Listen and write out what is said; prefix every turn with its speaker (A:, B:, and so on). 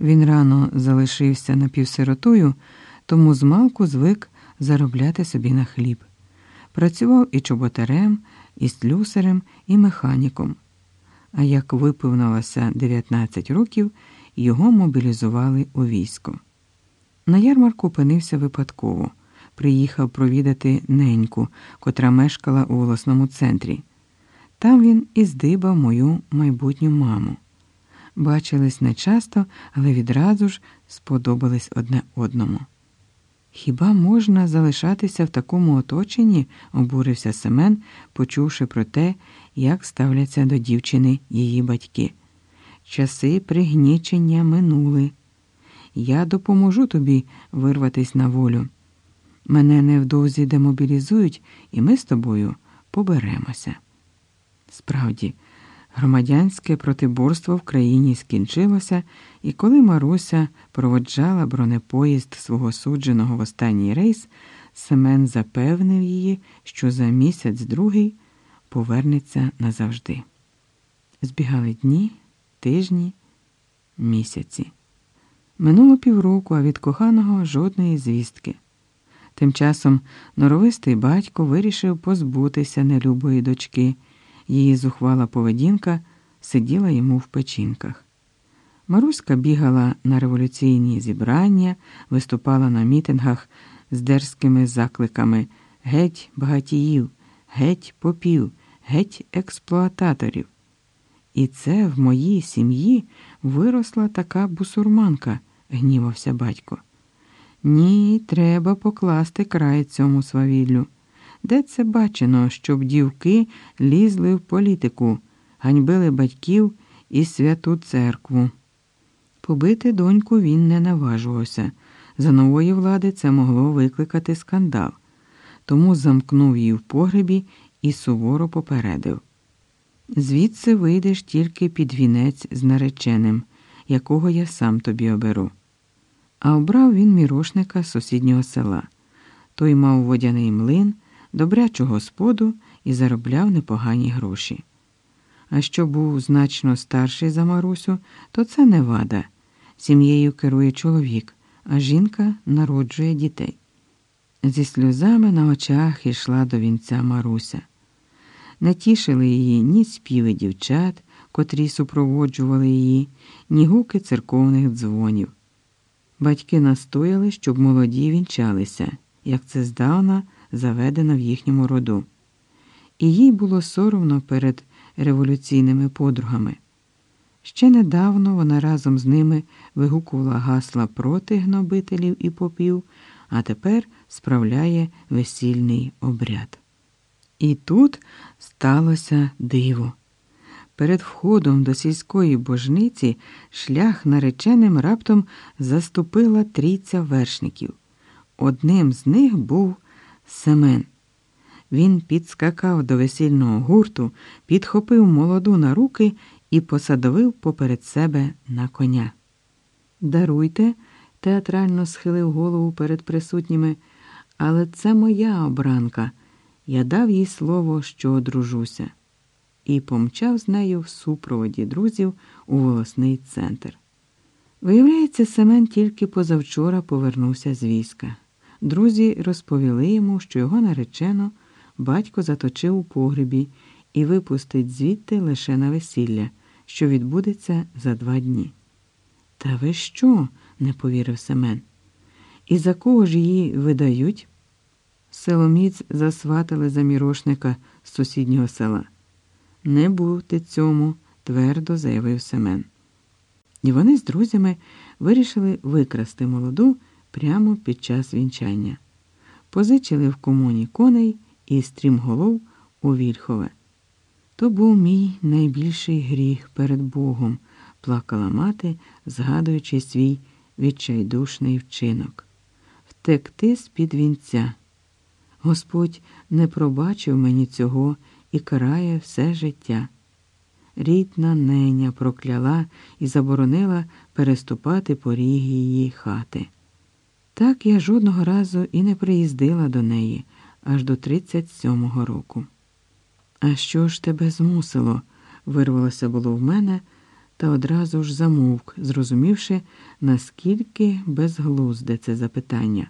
A: Він рано залишився напівсиротою, тому змалку звик заробляти собі на хліб. Працював і чоботарем, і слюсарем, і механіком. А як виповнилося 19 років, його мобілізували у військо. На ярмарку опинився випадково. Приїхав провідати неньку, котра мешкала у волосному центрі. Там він і здибав мою майбутню маму. Бачились нечасто, але відразу ж сподобались одне одному. Хіба можна залишатися в такому оточенні? обурився Семен, почувши про те, як ставляться до дівчини її батьки. Часи пригнічення минули. Я допоможу тобі вирватись на волю. Мене невдовзі демобілізують, і ми з тобою поберемося. Справді, громадянське протиборство в країні скінчилося, і коли Маруся проводжала бронепоїзд свого судженого в останній рейс, Семен запевнив її, що за місяць другий повернеться назавжди. Збігали дні, тижні, місяці. Минуло півроку, а від коханого жодної звістки. Тим часом норовистий батько вирішив позбутися нелюбої дочки. Її зухвала поведінка сиділа йому в печінках. Маруська бігала на революційні зібрання, виступала на мітингах з дерзкими закликами Геть багатіїв, геть попів, геть експлуататорів. І це в моїй сім'ї виросла така бусурманка, гнівався батько. Ні, треба покласти край цьому свавіллю. Де це бачено, щоб дівки лізли в політику, ганьбили батьків і святу церкву? Побити доньку він не наважувався. За нової влади це могло викликати скандал, тому замкнув її в погребі і суворо попередив. Звідси вийдеш тільки під вінець з нареченим, якого я сам тобі оберу. А обрав він мірошника з сусіднього села. Той мав водяний млин, добрячу господу і заробляв непогані гроші. А що був значно старший за Марусю, то це не вада. Сім'єю керує чоловік, а жінка народжує дітей. Зі сльозами на очах йшла до вінця Маруся. Не тішили її ні співи дівчат, котрі супроводжували її, ні гуки церковних дзвонів. Батьки настояли, щоб молоді вінчалися, як це здавна заведено в їхньому роду. І їй було соромно перед революційними подругами. Ще недавно вона разом з ними вигукувала гасла проти гнобителів і попів, а тепер справляє весільний обряд. І тут сталося диво. Перед входом до сільської божниці шлях нареченим раптом заступила трійця вершників. Одним з них був Семен. Він підскакав до весільного гурту, підхопив молоду на руки і посадовив поперед себе на коня. Даруйте, театрально схилив голову перед присутніми, але це моя обранка. Я дав їй слово, що одружуся, і помчав з нею в супроводі друзів у волосний центр. Виявляється, Семен тільки позавчора повернувся з війська. Друзі розповіли йому, що його наречено батько заточив у погребі і випустить звідти лише на весілля, що відбудеться за два дні. Та ви що? не повірив Семен. І за кого ж її видають? Селоміць засватали за мірошника з сусіднього села. Не бути цьому, твердо заявив Семен. І вони з друзями вирішили викрасти молоду прямо під час вінчання. Позичили в комуні коней і стрімголов у Вільхове. То був мій найбільший гріх перед Богом, плакала мати, згадуючи свій відчайдушний вчинок. Втекти з-під вінця. Господь не пробачив мені цього і карає все життя. Рідна неня прокляла і заборонила переступати поріг її хати. Так я жодного разу і не приїздила до неї аж до 37-го року. А що ж тебе змусило? вирвалося було в мене, та одразу ж замовк, зрозумівши, наскільки безглузде це запитання.